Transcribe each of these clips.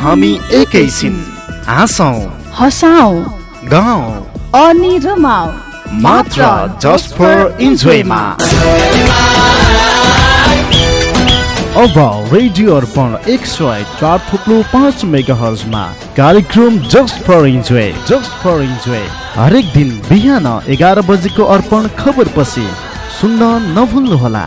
हामी एकैछिन हाँसौँ। हसाउ। गाउँ। अनि रमाउ मात्र जस्ट फर इन्जोयमा अब रेडियो अर्पण एक सय चार थुप्लो पाँच मेगा हर्जमा कार्यक्रम just for enjoy just for enjoy हरेक दिन बिहान एघार बजेको अर्पण खबर पछि सुन्न नभुल्नुहोला।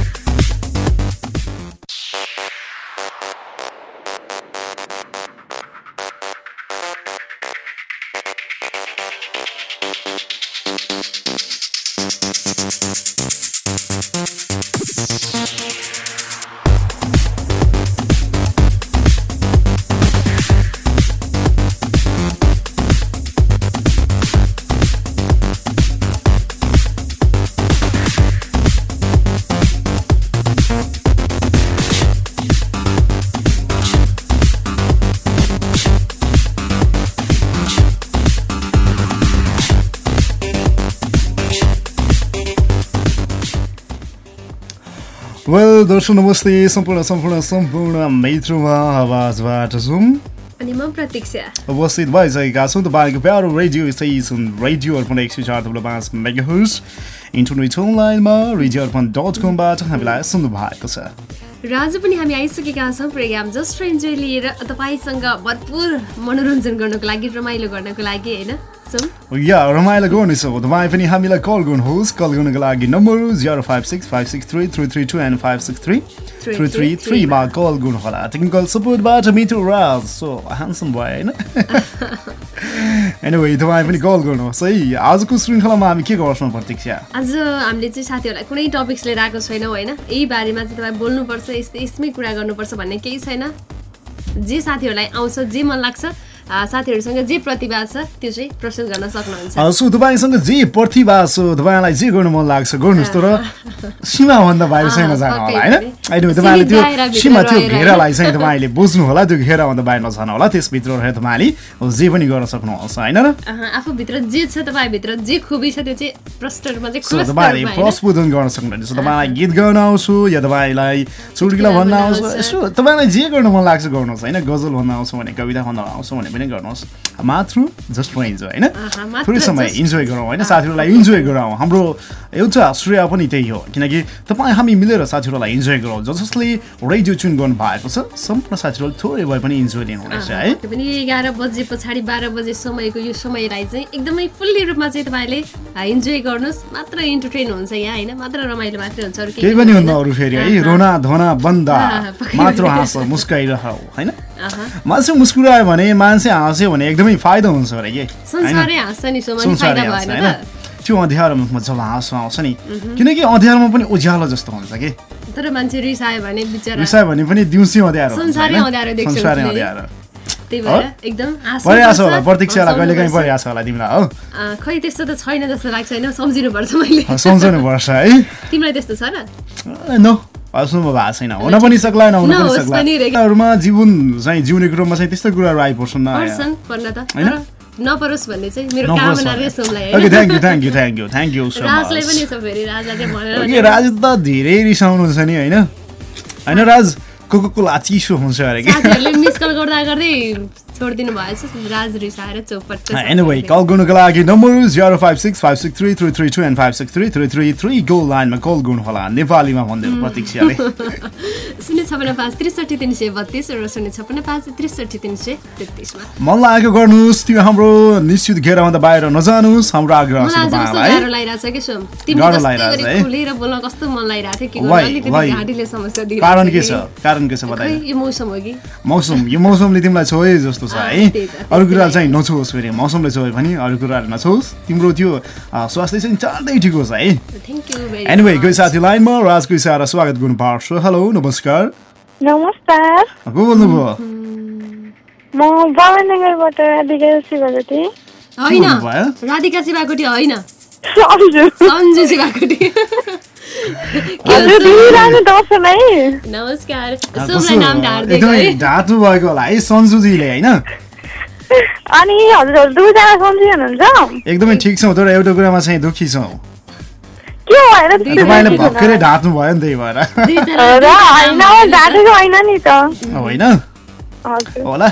वेल दर्शक नमस्ते सम्पूर्ण सम्पूर्ण सम्पूर्ण मित्रमा आवाजबाट जाउँ अनि म प्रतीक्षा। उपस्थित भइसकेका छौँ तपाईँको प्यारो रेडियो स्टेसन रेडियो अर्पण एक सय चार थप्लो पाँच मेगाहुस इन्टरनेट अनलाइनमा रेडियो अर्पण डट कमबाट हामीलाई सुन्नु भएको छ र आज पनि हामी आइसकेका छौँ प्रोग्राम जस्ट इन्जोय लिएर तपाईँसँग भरपुर मनोरञ्जन गर्नको लागि रमाइलो गर्नको लागि होइन या रमाइलो गर्नेछौँ तपाईँ पनि हामीलाई कल गर्नुहोस् कल गर्नको लागि number zero five six five six three three three two and five six three three three थ्रीमा call गर्नुहोला टेक्निकल सपोर्टबाट मिठो राज सो ह्यान्डसम भयो होइन एनिवे तपाईँ पनि कल गर्नुहोस् है आजको श्रृङ्खलामा हामी के गर्छौँ प्रतीक्षा आज हामीले चाहिँ साथीहरूलाई कुनै टपिक्स लिएर आएको छैनौँ होइन? यही बारेमा चाहिँ तपाईँ बोल्नुपर्छ यस्तै यसमै कुरा गर्नुपर्छ भन्ने केही छैन। जे साथीहरूलाई आउँछ जे मन लाग्छ साथीहरूसँग जे प्रतिभा छ त्यो चाहिँ प्रस्तुत गर्न सक्नुहुन्छ। सो तपाईँसँग जे प्रतिभा छ तपाईँलाई जे गर्नु मन लाग्छ गर्नुहोस् तर सीमाभन्दा बाहिर चाहिँ नजानु होला होइन? अहिले तपाईँले त्यो सीमा त्यो घेरालाई चाहिँ तपाईँले बुझ्नु होला त्यो घेराभन्दा बाहिर नजानु होला त्यसभित्र रहेर तपाईँले जे पनि गर्न सक्नुहुन्छ होइन र? आफूभित्र जे छ तपाईँभित्र जे खुबी छ त्यो चाहिँ प्रष्ट रूपमा चाहिँ तपाईँले होइन? प्रस्फुटन गर्न सक्नुहुन्छ। तपाईँलाई गीत गाउन आउँछु या तपाईँलाई चुटकिला भन्न आउँछ। यसो तपाईँलाई जे गर्न मन लाग्छ गर्नुहोस् होइन? गजल भन्न आउँछ भने कविता भन्न आउँछ भने पनि। गर्नुहोस्। मात्र जस्ट फर इन्जोय होइन? थोरै समय इन्जोय गरौँ होइन? साथीहरूलाई इन्जोय गराउँ हाम्रो एउटा श्रेय पनि त्यही हो। किनकि तपाईँ हामी मिलेर साथीहरूलाई इन्जोय गराउँ जसले रेडियो चुन गर्नु भएको छ सम्पूर्ण साथीहरूले थोरै भए पनि इन्जोय लिनुहुनेछ है? पनि एघार बजे पछाडि बाह्र बजे समयको यो समयलाई चाहिँ एकदमै फुल्ली रूपमा चाहिँ तपाईँले इन्जोय गर्नुहोस्। मात्र इन्टरटेन हुन्छ यहाँ होइन? मात्र रमाइलो मात्रै हुन्छ केही पनि हुन्न अरू फेरि है? रोना धोना बन्दा। मात्र पनि। हाँस मुस्काइरह होइन। मान्छे मुस्कुरायो भने मान्छे हाँस्यो भने एकदमै फाइदा हुन्छ अरे के? त्यो अँध्यारोमा जब हाँसो आउँछ नि। किनकि अँध्यारोमा पनि उज्यालो जस्तो हुन्छ कि? तर मान्छे रिसायो भने रिसायो भने पनि दिउँसै अँध्यारो हुन्छ, संसारै? अँध्यारो होला प्रतीक्षालाई कहिले काहीँ होला तिमीलाई हो? खै त्यस्तो त छैन जस्तो लाग्छ होइन? सम्झिनुपर्छ मैले। सम्झाउनु पर्छ है। तिमीलाई त्यस्तो छ र? नो। सुन्नु भएको छैन हुन पनि सक्ला नहुन पनि सक्ला। हरूमा जीवन चाहिँ जिउने कुरोमा चाहिँ त्यस्तो कुराहरू आइपर्छन् होइन? नपरोस् भन्ने चाहिँ मेरो कामना त धेरै रिसाउनु हुन्छ नि होइन? होइन राज? कोको कोला चिसो हुन्छ अरे कि? साथीहरूले मिस कल गर्दा गर्दै छोडिदिनु भएछ राज रिसाएर चौपट एनिवे कल गर्नुको लागि number zero five six five six three three three two and five six three three three three go लाइनमा कल गर्नु होला नेपालीमा भनिदिनु प्रतीक्षाले। शून्य छपन्न पाँच त्रिसठी तिन सय बत्तिस र शून्य छपन्न पाँच त्रिसठी तिन सय तेत्तिसमा। मन लागेको गर्नुहोस् त्यो हाम्रो निश्चित घेराभन्दा बाहिर नजानुहोस् हाम्रो आग्रह कारण के कि। छ? कारण के छ बताइ यो मौसम हो कि? मौसम यो मौसमले तिमीलाई छोए जस्तो छ है। अरू कुरा। चाहिँ नछोस् फेरि मौसमले छोयो भने अरू कुराहरू नछोस् तिम्रो त्यो स्वास्थ्य चाहिँ चाँडै ठिक होस् है। थ्याङ्क यू भेरी एनिवे कोही साथी लाइनमा राजको इसारा स्वागत गर्नु पर्छ। हेलो नमस्कार। नमस्कार। को बोल्नुभयो? म बाबानगरबाट राधिका होइन शिवाकोटी होइन। सन्जु शिवाकोटी। हजुर ढाँटु भएको होला है सन्जुजीले होइन? अनि हजुरहरू दुईजना सन्जी हुनुहुन्छ? एकदमै ठिक छौँ तर एउटा कुरामा चाहिँ दुःखी छौँ। तपाईँले भर्खरै ढाँट्नु भयो नि त्यही भएर। होइन हजुर। होला।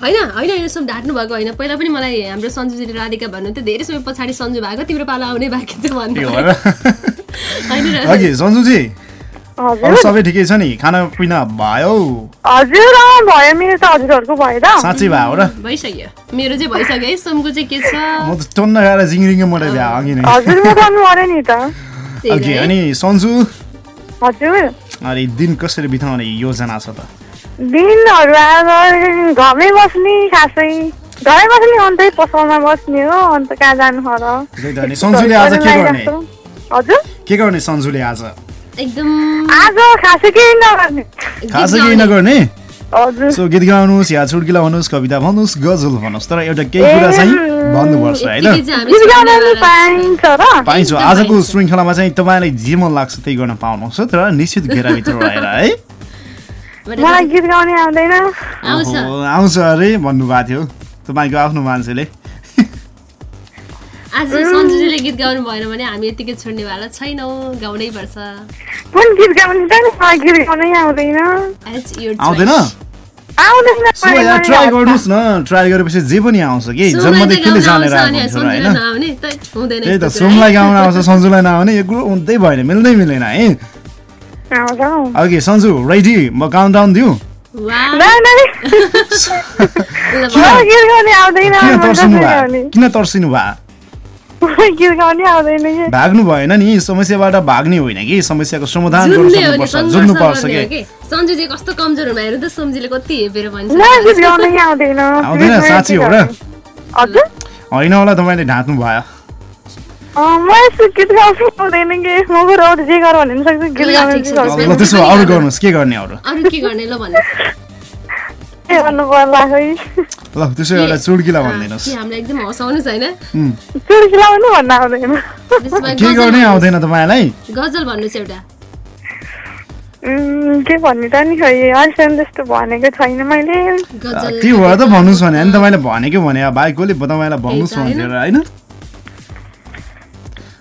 होइन होइन सब ढाँट्नु भएको होइन। पहिला पनि मलाई हाम्रो सन्जुजीले राधिका भन्नुहुन्थ्यो धेरै समय पछाडि सन्जु भएको तिम्रो पालो आउने बाँकी छ भन्नु सन्जुजी अरू सबै ठिकै छ नि? खानापिना भयो? हजुर भयो। मेरो त हजुरहरूको भयो त। साँच्चै भयो र? भइसक्यो। मेरो चाहिँ भइसक्यो। है सोमको चाहिँ के छ? म त टन्न खाएर जिङरिङ मोटाइ भ्या अघि नै। हजुर म गर्नु पऱ्यो नि त। अनि सन्जु? हजुर। अनि दिन कसरी बिताउने योजना छ त? दिनहरू अब घरमै बस्ने खासै घरै बस्ने अन्तै पसलमा बस्ने हो। अन्त कहाँ जानु हो र? त्यही त अनि सन्जुले आज के गर्ने हजुर। के गर्ने सन्जुले आज? एकदम आज खासै केही नगर्ने। खासै केही नगर्ने? हजुर। सो गीत गाउनुहोस् या चुड्किला भन्नुहोस् कविता भन्नुहोस् गजल भन्नुहोस् तर एउटा केही कुरा चाहिँ भन्नुपर्छ होइन? पाइन्छ र? पाइन्छ। एकदम आजको। श्रृङ्खलामा चाहिँ तपाईँलाई जे मन लाग्छ त्यही गर्न पाउनुहुन्छ तर निश्चित घेराभित्र रहेर है? भने मलाई गीत गाउने आउँदैन। आउँछ। ओहो, आउँछ अरे भन्नुभएको थियो। तपाईँको आफ्नो मान्छेले। आज सन्जुजीले गीत गाउनु भएन भने हामी यतिकै छोड्नेवाला छैनौँ गाउनै पर्छ। कुन गीत गाउने त? नि मलाई गीत गाउनै आउँदैन। As your आउँदैन choice. आउँदैन? सो मलाई यहाँ पनि ट्राई आउँछ। गर्नुहोस् न। ट्राई गरेपछि जे पनि आउँछ कि सोमलाई गाउन जानेर आउँछ सन्जुलाई नआउने त हुँदैन त्यही त यस्तो कुरा, सोमलाई है? गाउन आउँछ सन्जुलाई नआउने यो कुरो हुँदै भएन मिल्दै मिलेन है। ओके सन्जु रेडी म काउन्ट डाउन दिउँ किन? तर्सिनु भयो भाग्नु भएन नि समस्याबाट भाग्ने होइन कि समस्याको समाधान गर्न जुन्ने हो नि, सक्नुपर्छ सङ्घर्ष जुन्नु पर्छ कि। कि। सन्जु चाहिँ कस्तो कमजोर हुनु हेर्नु त सोमजीले कति हेपेर भन्छ। आउँदैन। साँच्ची हो र। होइन होला तपाईँले ढाँट्नु भयो। कि। त्यसो अरू गर्नुहोस् गर्ने अरू? अरू के गर्ने ल भन्नुहोस्। ल त्यसो एउटा चुड्किला भनिदिनुहोस् के हामीलाई एकदम हँसाउनुहोस् होइन उम्, चुड्की लाउनु भन्न आउँदैन के गर्ने तपाईँलाई गजल भन्नुहोस् एउटा के भन्ने त नि खै अहिलेसम्म त्यस्तो भनेको छैन मैले गजल त्यो भएर त भन्नुहोस् भने होइन तपाईँले भनेको भने अब भाइ कसले तपाईँलाई भन्नुहोस् भनेर होइन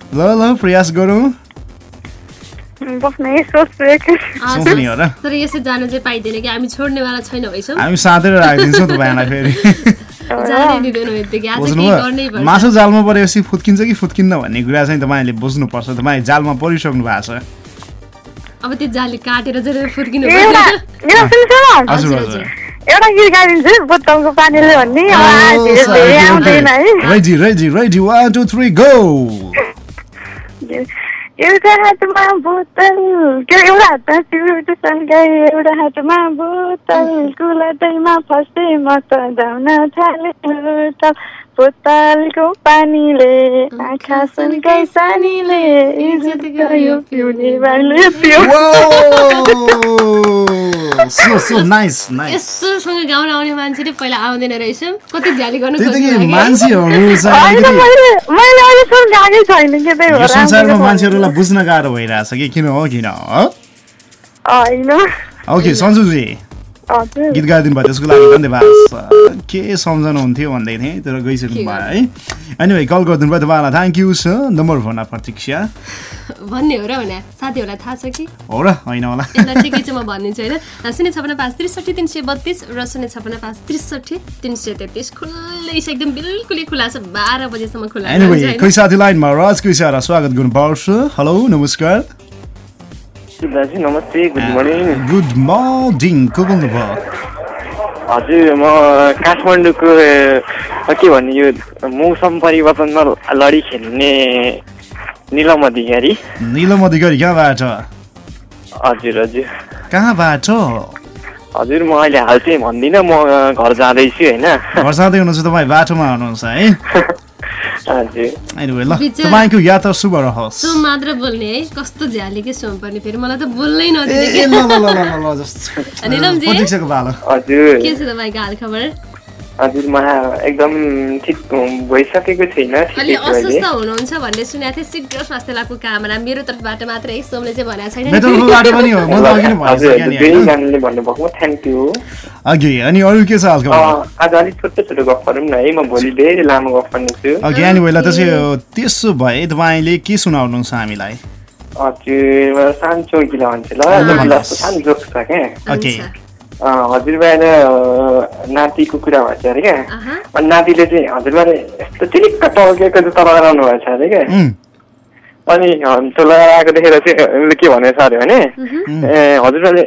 ल ल प्रयास गरौँ बस्ने सोच्छु तर यसो जान चाहिँ पाइँदैन कि हामी छोड्नेवाला छैनौँ है हामी साँतेर राखिदिन्छौँ तपाईँलाई फेरि। जानै दिँदैनौँ यतिकै आज केही गर्नै बुझ्नुभयो पर्छ मासु जालमा परेपछि फुत्किन्छ कि फुत्किन्न भन्ने कुरा चाहिँ तपाईँले बुझ्नुपर्छ तपाईँ जालमा परिसक्नु भएको छ। अब त्यो जाली काटेर चाहिँ फुर्किनु एउटा गीत गाइदिन्छु। बोतलको पानीले भन्ने। आउँदैन है। Ready ready ready one two three go एउटा हातमा बोतल के एउटा हातमा सिउट सँगै एउटा हातमा बोतल कुलदैमा फसे म त जाउन थाले होटल बोतलको पानीले आँखा सुनकै सानीले इज्जत गयो पिउने बाले पिउ। सो सो नाइस नाइस यस्तोसँग गाउन आउने मान्छे पहिला आउँदैन रहेछ। कति झ्याली गर्नु संसारमा मान्छेहरूलाई बुझ्न गाह्रो भइरहेछ कि किन हो किन हो? ओके सन्जुजी। गीत गाइदिनु भयो त्यसको लागि धन्यवाद। के सम्झाउनु हुन्थ्यो भन्दै थिएँ तर गइसक्नु भयो है। अनि भाइ कल गरिदिनु भयो तपाईँलाई। थ्याङ्क यू छ नम्बर भन प्रतीक्षा। भन्ने हो र भने? साथीहरूलाई थाहा छ कि? हो र होइन होला। ठिकै छ म भनिदिन्छु होइन? शून्य छपन्न पाँच त्रिसठी तिन सय बत्तिस र शून्य छपन्न पाँच त्रिसठी तिन सय तेत्तिस। खुल्लै छ एकदम बिल्कुलै खुला छ। बाह्र बजीसम्म खुला होइन? कोही साथी लाइनमा राजको इसारा स्वागत गर्नुपर्छ। हेलो नमस्कार। दाजु नमस्ते गुड मर्निङ गुड मर्निङ को बोल्नुभयो हजुर म काठमाडौँको के भन्ने यो मौसम परिवर्तनमा लडी खेल्ने निलम अधिकारी निलम अधिकारी कहाँबाट हजुर हजुर कहाँबाट हजुर म अहिले हाल चाहिँ भन्दिनँ म घर जाँदैछु होइन घर जाँदै हुनुहुन्छ तपाईँ बाटोमा हुनुहुन्छ है ल बिचरा- तपाईँको यात्रा शुभ रहोस् सोम मात्र बोल्ने है कस्तो झ्याली के सोम पर्ने फेरि मलाई त बोल्नै नदिने। के छ तपाईँको हाल खबर हजुर म एकदम ठिक भइसकेको छैन अलि अस्वस्थ हुनुहुन्छ भन्ने सुनेको थिएँ। शीघ्र स्वास्थ्य लाभको कामना मेरो तर्फबाट मात्रै है सोमले चाहिँ भनेको छैन। अघि अनि अरू के छ हालको आज अलिक छोटो छोटो गफ गरौँ न है। म भोलि धेरै लामो गफ गर्नेछु अघि अनि पहिला त्यसो त्यसो भए तपाईँले के सुनाउनुहुन्छ हामीलाई? हजुर सानो चौकिला भन्छु ल। सानो जोक छ क्या। हजुरबाले नातिको कुरा भन्छ अरे क्या आहा। अनि नातिले चाहिँ हजुरबाले यस्तो चिलिक्क टल्केको जुत्ता लगाइरहनु भएछ अरे क्या अनि त्यो लगाएर आएको देखेर चाहिँ उसले के भनेछ अरे भने ए हजुरबाले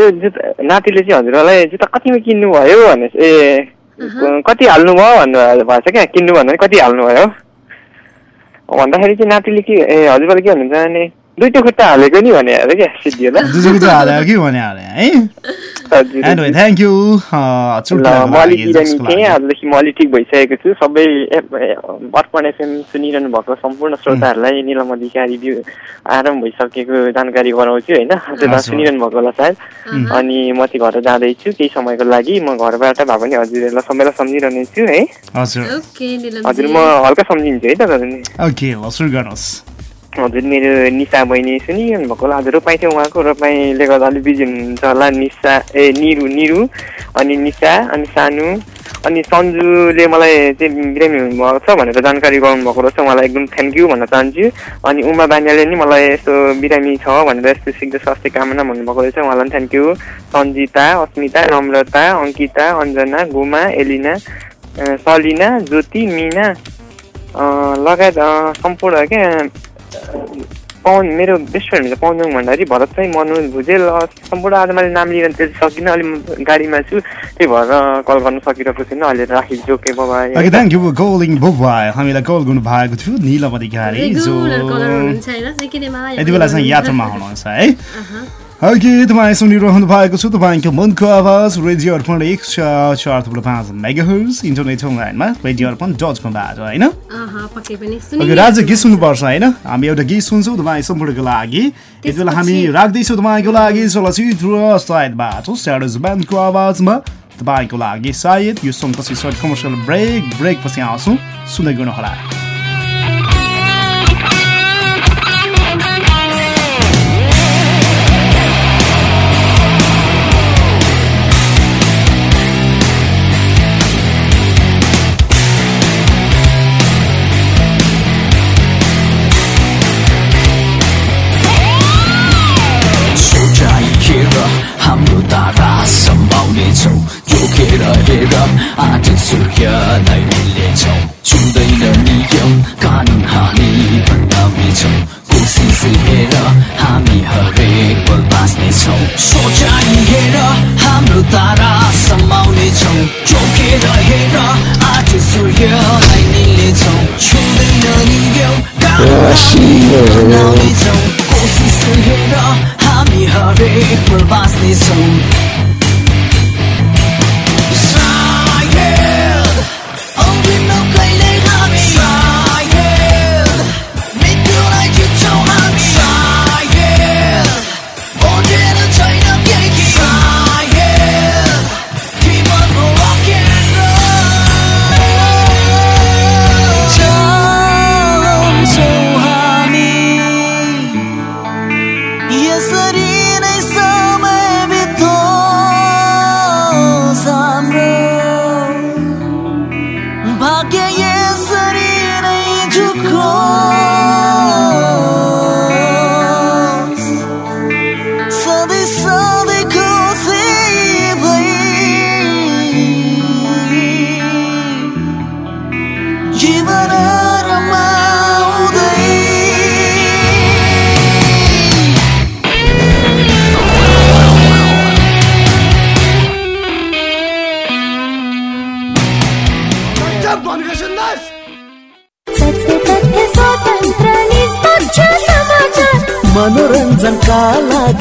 यो जुत्ता नातिले चाहिँ हजुरबालाई जुत्ता कतिमा किन्नु भयो भने ए कति हाल्नु भयो भन्नु भएछ क्या किन्नु भन्दा कति हाल्नु भयो भन्दाखेरि चाहिँ नातिले के ए हजुरबाले के भन्नुहुन्छ भने दुइटो खुट्टा हालेको नि भने अरे क्या सिद्धि ल दुई चाहिँ हाल्यो कि भने अरे है? हजुर एन्ड थ्याङ्क यू म अलिक बिरामी थिएँ आजदेखि म अलिक ठिक भइसकेको छु। सबै अर्पण एफएम सुनिरहनु भएको सम्पूर्ण श्रोताहरूलाई निलम अधिकारी बिउ आराम भइसकेको जानकारी गराउँछु होइन? त्यो हजुर। सुनिरहनु भएको होला सायद। अनि म चाहिँ घर जाँदैछु केही समयको लागि। म घरबाट भए पनि हजुरहरूलाई सबैलाई सम्झिरहने छु है? हजुर। ओके निलम हजुर म हल्का सम्झिन्छु है तपाईँहरूले ओके सुरु गर्नुहोस्। हजुर मेरो निशा बहिनी सुनिरहनु भएको होला आज रोपाइँ थियो उहाँको रोपाइँले गर्दा अलिक बिजी हुनुहुन्छ होला निशा ए निरु निरु अनि निशा अनि सानु अनि सन्जुले मलाई चाहिँ बिरामी हुनुभएको छ भनेर जानकारी गराउनु भएको रहेछ उहाँलाई एकदम थ्याङ्क यू भन्न चाहन्छु। अनि उमा बानियाले नि मलाई यस्तो बिरामी छ भनेर यस्तो शीघ्र स्वास्थ्य कामना भन्नुभएको रहेछ उहाँलाई पनि थ्याङ्क यू सन्जिता अस्मिता नम्रता अङ्किता अञ्जना गुमा एलिना सलिना ज्योति मिना लगायत सम्पूर्ण क्या पवन मेरो बेस्ट फ्रेन्ड हुन्छ पवनजङ भण्डारी भरत चाहिँ मनोज भुजेल सम्पूर्ण आज मैले नाम लिन त्यति सकिनँ अलि म गाडीमा छु। त्यही भएर कल गर्न सकिरहेको छुइनँ अहिले राखिदिन्छु okay bye okay thank you calling bye bye हामीलाई कल गर्नु भएको थियो निलम अधिकारी जो यति बेला चाहिँ यात्रामा हुनुहुन्छ है? ओके तपाईँ सुनिरहनु भएको छ तपाईँको मनको आवाज रेडियो अर्पण एक चार चार थुप्रो पाँच मेगाहर्स इन्टरनेट अनलाइनमा रेडियो अर्पण डट कमबाट होइन? अहँ, पक्कै पनि ओके सुनि राजा गीत सुन्नुपर्छ होइन? हामी एउटा गीत सुन्छौँ तपाईँ सम्पूर्णको लागि। यति बेला हामी राख्दैछौँ तपाईँको लागि चलचित्र सायदबाट स्याडोज ब्यान्डको आवाजमा। तपाईँको लागि सायद यो सङ्घपछि सर्ट कमर्सियल ब्रेक ब्रेक पछि आउँछौँ। सुन्दै गर्नुहोला। हेर आज सूर्यलाई मिल्नेछौ छुँदैन नियम कानुन हामी भन्दाउनेछौ कोसिस हेर हामी हरेक पल बाँच्नेछौ सोचाइ हेर तारा सम्भाउनेछौ जोखेर हेर आज सूर्यलाई मिल्नेछौ छुँदैन नियम कानुन हामी बनाउनेछौ कोसिस हेर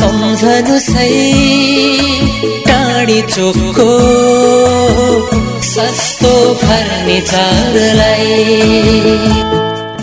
सम्झनु सही। टाढी चोकको सस्तो फर्निचरलाई।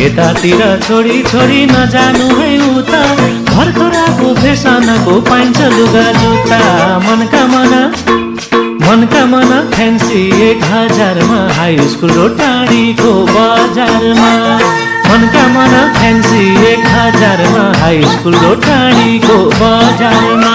यतातिर छोडी छोडी नजानु है उता। भर्खराको फेसनको पाइन्छ लुगा जुत्ता। मनका मना मनका मना फ्यान्सी एक हजारमा। हाई स्कुल र टाढीको बजारमा। मनका मना फ्यान्सी एक हजारमा। हाई स्कुल र टाढीको बजारमा।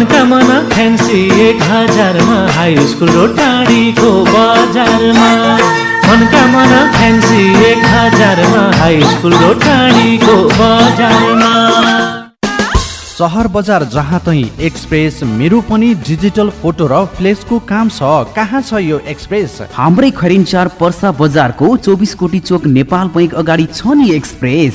मनका मना फ्यान्सी एक हजारमा हाई स्कुल र टाढीको बजारमा। मनका मना फ्यान्सी एक हजारमा हाई स्कुल र टाढीको बजारमा। सहर बजार जहाँ तही एक्सप्रेस मेरो पनि डिजिटल फोटो र फ्लेसको काम छ। कहाँ छ यो एक्सप्रेस हाम्रै खरिन्चार पर्सा बजारको चौबिस कोटी चोक नेपाल बैङ्क अगाडि छ नि एक्सप्रेस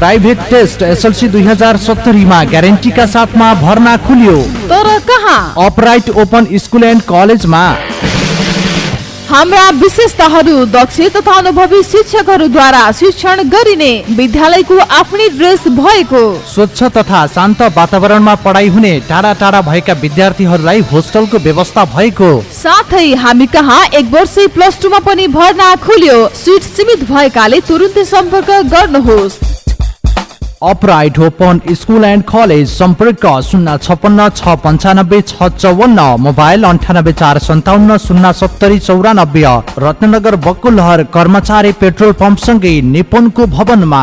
प्राइभेट टेस्ट एसएलसी दुई हजार सत्तरीमा ग्यारेन्टीका साथमा भर्ना खुल्यो। तर कहाँ? अपराइट ओपन स्कुल एन्ड कलेजमा। हाम्रा विशेषताहरू दक्ष तथा अनुभवी शिक्षकहरूद्वारा शिक्षण गरिने विद्यालयको आफ्नै ड्रेस भएको। स्वच्छ तथा शान्त वातावरणमा पढाइ हुने टाढा टाढा भएका विद्यार्थीहरूलाई होस्टलको व्यवस्था भएको। साथै हामी कहाँ एक वर्ष प्लस टूमा पनि भर्ना खुल्यो सिट सीमित भएकाले तुरुन्तै सम्पर्क गर्नुहोस्। Upright open school and college सम्पर्क शून्य छपन्न छ पन्चानब्बे छ चौवन्न मोबाइल अन्ठानब्बे चार सन्ताउन्न शून्य सत्तरी चौरानब्बे रत्नगर बकुलहर कर्मचारी पेट्रोल पम्पसँगै निपुणको भवनमा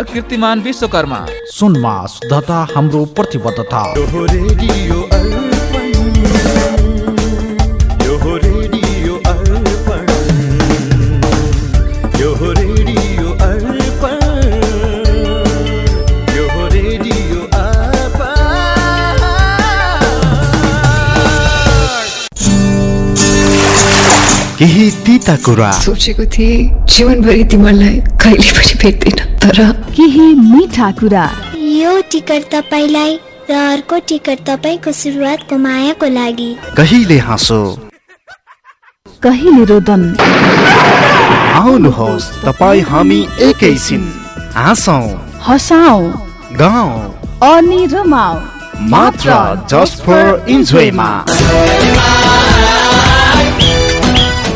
कीर्तिमान विश्वकर्मा। सुनमा शुद्धता हाम्रो प्रतिबद्धता। केही तिता कुरा। सोचेको थिएँ जीवनभरि तिमीलाई कहिले पनि भेट्दिन। तर केही मिठा कुरा। यो टिकट तपाईँलाई र अर्को टिकट तपाईँको सुरुवातको मायाको लागि। कहिले हाँसो? कहिले रोदन? आउनुहोस् तपाईँ हामी एकैछिन हाँसौँ। हसाउ। गाउँ। अनि रमाउ मात्र जस्ट फर इन्जोयमा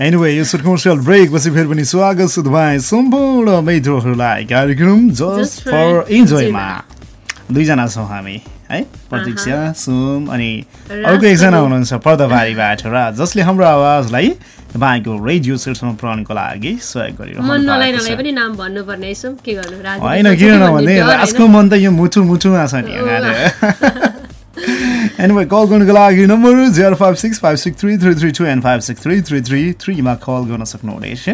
एनिवे यो सर्ट कमर्सियल ब्रेक पछि फेरि पनि स्वागत छ तपाईँ सम्पूर्ण मित्रहरूलाई कार्यक्रम जस्ट फर इन्जोयमा दुईजना छौँ हामी है? प्रतीक्षा सुम अनि अर्को एकजना हुनुहुन्छ पर्दाबारीबाट र जसले हाम्रो आवाजलाई तपाईँको रेडियो सेटसम्म पुऱ्याउनुको लागि सहयोग गरिरहनु यसो। होइन किन डर, राजको? मन त यो मुटु मुटुमा छ नि एनिवे कल गर्नुको लागि number zero five six five six three three three two and five six three three three थ्रीमा call गर्न सक्नुहुनेछ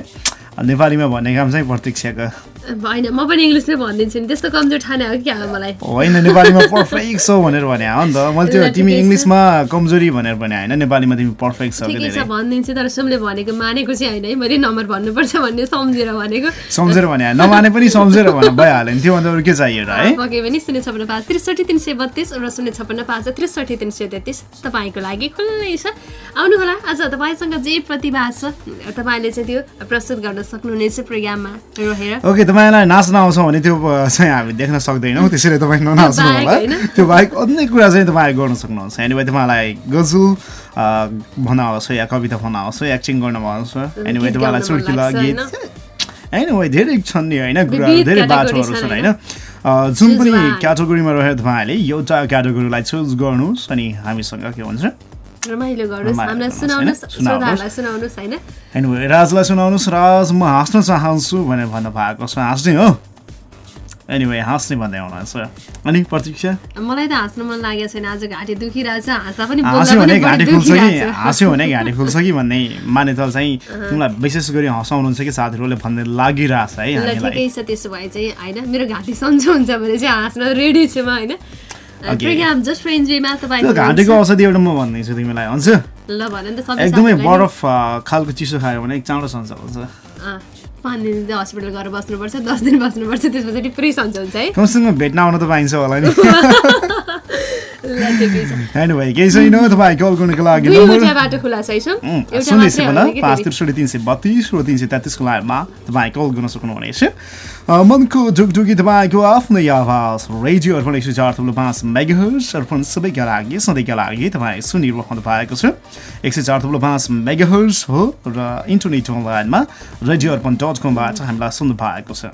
नेपालीमा भन्ने काम चाहिँ प्रतीक्षाको होइन म पनि इङ्ग्लिसमै भनिदिन्छु नि। त्यस्तो कमजोर ठाने हो क्या मलाई? होइन नेपालीमा पर्फेक्ट छौ भनेर भने हो नि त। मैले त्यो तिमी। इङ्ग्लिसमा कमजोरी भनेर भने होइन? नेपालीमा तिमी पर्फेक्ट छौ ठिकै छ भनिदिन्छु। तर सुमले भनेको मानेको चाहिँ होइन है। मैले नम्बर भन्नुपर्छ भन्ने सम्झेर भनेको। सम्झेर भने नमाने पनि सम्झेर भने भइहाल्यो नि। त्योभन्दा अरू के चाहियो र है? पके पनि। शून्य छपन्न पाँच त्रिसठी तिन सय बत्तिस र शून्य छपन्न पाँच त्रिसठी तिन सय तेत्तिस। तपाईँको लागि खुल्लै छ। आउनुहोला। आज तपाईँसँग जे प्रतिभा छ तपाईँले चाहिँ त्यो प्रस्तुत गर्न सक्नुहुनेछ प्रोग्राममा। रहेर। ओके तपाईँलाई नाच्न आउँछ भने त्यो चाहिँ हामी देख्न सक्दैनौँ। त्यसैले तपाईँ ननाच्नु होला। होइन? त्यो बाहेक अन्य कुरा चाहिँ तपाईँ गर्न सक्नुहुन्छ। एनिवे तपाईँलाई गजल भन्न आउँछ या कविता भन्न आउँछ एक्टिङ गर्न आउँछ एनिवे तपाईँलाई चुड्किला गीत एनिवे धेरै छन् नि होइन धेरै बाटोहरू छन्, होइन? होइन। जुन पनि. क्याटेगोरीमा रहेर तपाईँहरूले एउटा क्याटेगोरीलाई चुज गर्नुहोस् अनि हामीसँग के भन्छ रमाइलो गर्नुहोस्। हामीलाई सुनाउनुहोस्। श्रोताहरूलाई सुनाउनुहोस् होइन? एनिवे राजलाई सुनाउनुहोस् राज म हाँस्न चाहन्छु भनेर भन्नु भएको छ। हाँस्ने हो। एनिवे हाँस्ने भन्दै हुनुहुन्छ। अनि प्रतीक्षा? मलाई त हाँस्न मन लागेको छैन। आज घाँटी दुखिरहेको छ हाँस्दा पनि हाँस्यो भने घाँटी खुल्छ कि। हाँस्यो भने घाँटी खुल्छ कि भन्ने मान्यता चाहिँ तिमीलाई विशेष गरी हँसाउनुहुन्छ कि साथीहरूले भन्ने लागिरहेछ है ठिकै छ त्यसो भए चाहिँ होइन? मेरो घाँटी सन्चो हुन्छ भने चाहिँ हाँस्न रेडी छु म होइन? प्रोग्राम जस्ट फर इन्जोयमा घाँटीको। औषधि एउटा म भनिदिन्छु तिमीलाई हुन्छ ल भन त एकदमै बरफ खालको चिसो खायो भने चाँडो सन्चो हुन्छ। पाँच दिन चाहिँ हस्पिटल गएर बस्नुपर्छ दस दिन बस्नुपर्छ त्यसपछि पुरै सन्चो हुन्छ है। कमसेकम भेट्न आउन त पाइन्छ होला नि। एनिवे केही छैन तपाईँ कल गर्नुको लागि दुई नम्बर वटा बाटो खुला छ है सम? एउटा सुन्दै मात्रै होला हो कि पाँच धेरै? त्रिसठी तिन सय बत्तिस र तिन सय तेत्तिसको लाइनमा तपाईँ कल गर्न सक्नुहुनेछ अ, मनको ढुकढुकी तपाईँको आफ्नै आवाज रेडियो अर्पण एक सय चार थुप्रो पाँच मेगाहर्स अर्पण सबैका लागि सधैँका लागि तपाईँ सुनिरहनु भएको छ एक सय चार थुप्रो पाँच मेगाहर्स हो र इन्टरनेट अनलाइनमा रेडियो अर्पण डट कमबाट हामीलाई सुन्नु भएको छ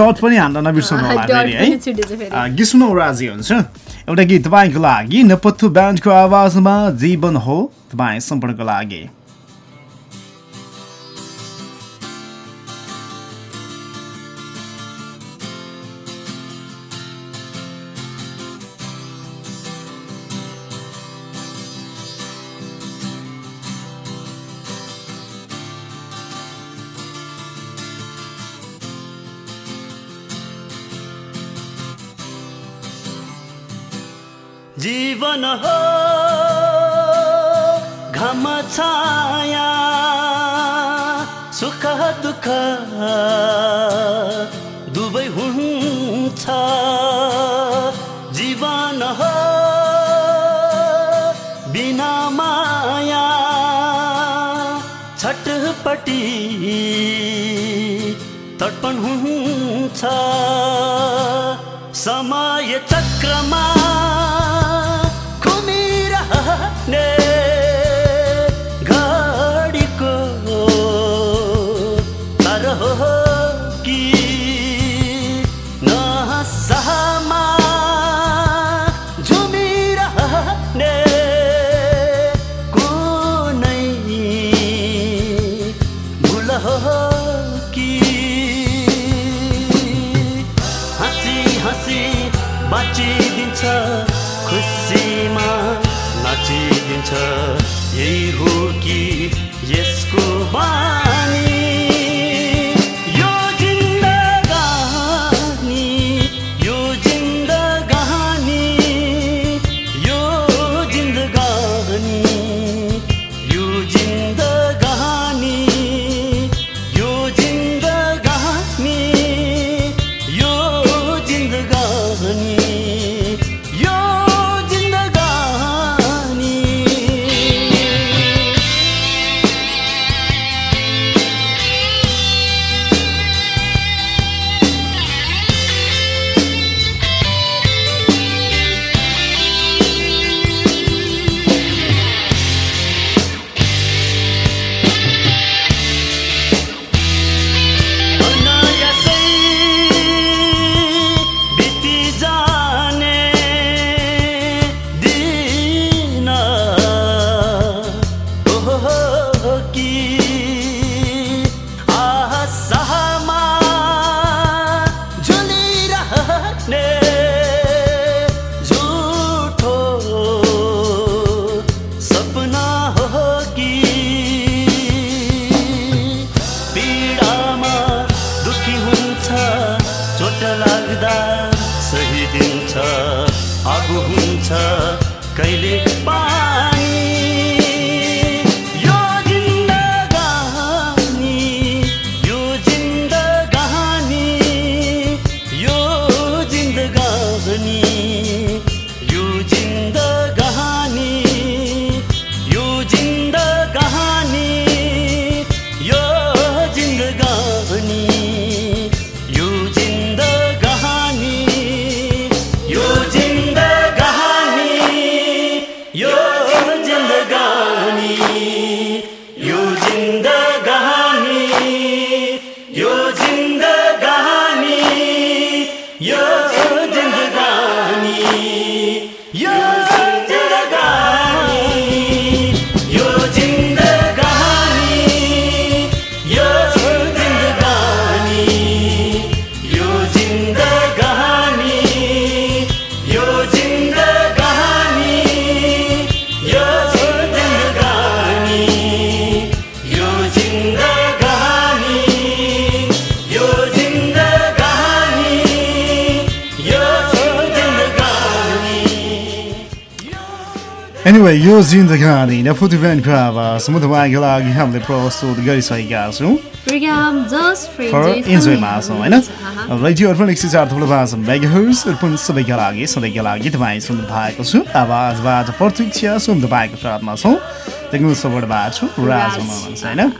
डट पनि हान्न नबिर्सनु होला गीत सुनौ राजी हुन्छ एउटा गीत तपाईँको लागि। नपत्थु ब्यान्डको आवाजमा जीवन हो तपाईँ सम्पूर्णको लागि। जीवन हो घम छाया सुख दुःख दुवै हुन्छ। जीवन हो बिना माया छटपटी तर्पण हुन्छ। समय चक्रमा घुमिरहने घडीको तर हो कि नसहमा झुमिरहने कुनै भुल हो कि हाँसी हाँसी खुसीमा नाचिदिन्छ यही हो कि यसको बानी। You. एनिवे यो जिन्दगानी नफुटी ब्यान्डको आवाज म तपाईँको लागि हामीले प्रस्तुत गरिसकेका छौँ प्रोग्राम जस्ट फर इन्जोयमा छौँ होइन रेडियो अर्पण एक सय चार थुप्रो पाँच मेगाहर्स अर्पण सबैका लागि सधैँका लागि तपाईँ सुन्नु भएको छु आवाजबाट प्रतीक्षा सुन्नु तपाईँको साथमा छौँ टेक्निकल सपोर्टबाट छु राज हुनुहुन्छ होइन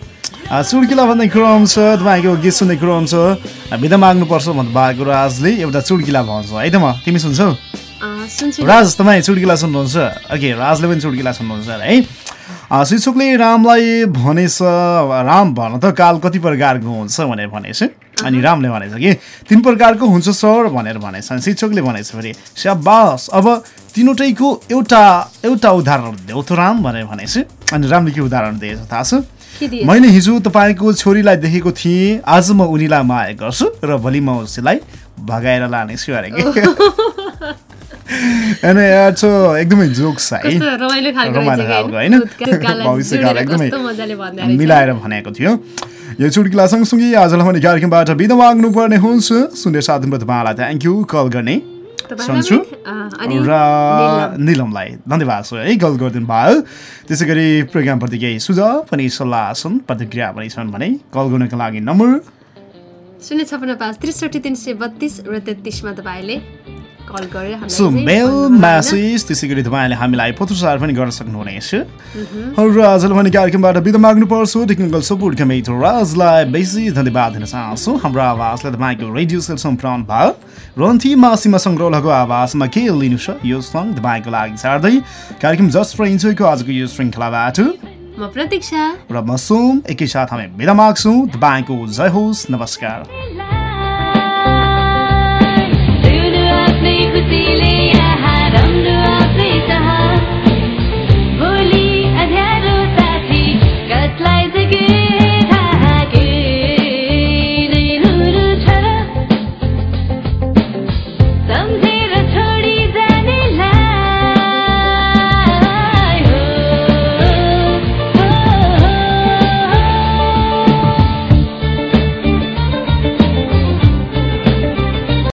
चुड्किला भन्ने क्रम छ तपाईँको गीत सुन्ने क्रम छ बिदा माग्नुपर्छ भन्नु भएको राजले एउटा चुड्किला भन्छ है त म तिमी सुन्छु राज तपाईँ चुड्किला सुन्नुहुन्छ? ओके राजले पनि चुड्किला सुन्नुहुन्छ है? शिक्षकले रामलाई भनेछ राम भन त काल कति प्रकारको हुन्छ भनेर भनेछ। अनि रामले भनेछ कि तिन प्रकारको हुन्छ सर भनेर भनेछ। अनि शिक्षकले भनेछ फेरि स्याबास अब तिनवटैको एउटा एउटा उदाहरण देऊ त राम भनेर भनेछ। अनि रामले के उदाहरण दिएछ थाहा छ? मैले हिजो तपाईँको छोरीलाई देखेको थिएँ आज म उनीलाई माया गर्छु र भोलि म उसलाई भगाएर लानेछु अरे कि। होइन यार छ एकदमै जोक्स है? रमाइलो खालको होइन? एकदमै। मिलाएर भनेको थियो। यो चुटकिला सँगसँगै आजलाई भने कार्यक्रमबाट बिदा माग्नु पर्ने हुन्छ सुन्ने साथमा तपाईँलाई थ्याङ्क यू कल गर्ने सन्छु र निलमलाई धन्यवाद छ है कल गरिदिनु भयो। त्यसै गरी प्रोग्रामप्रति केही सुझाव पनि सल्लाह छन् प्रतिक्रिया पनि छन् भने कल गर्नको लागि नम्बर शून्य छपन्न पाँच त्रिसठी तिन सय बत्तिस र तेत्तिसमा तपाईँले कल गरेर हामीलाई सो चाहिँ मेल भन्नुभयो, होइन? म्यासेज त्यसै गरी तपाईँले हामीलाई पत्रचार पनि गर्न सक्नुहुनेछ। र आजलाई भने कार्यक्रमबाट बिदा माग्नुपर्छ टेक्निकल सपोर्टका मित्र राजलाई बेसी धन्यवाद दिन चाहन्छु। हाम्रो आवाजलाई तपाईँको रेडियो सेल सम्प्राउन भयो। रन्थी मासीमा सङ्ग्रहको आवाजमा के लिनु छ यो सङ्ग तपाईँको लागि छाड्दै कार्यक्रम जस्ट फर इन्जोयको आजको यो श्रृङ्खलाबाट। म प्रतीक्षा। र म सोम एकैसाथ हामी बिदा माग्छौँ। तपाईँको जय होस् नमस्कार।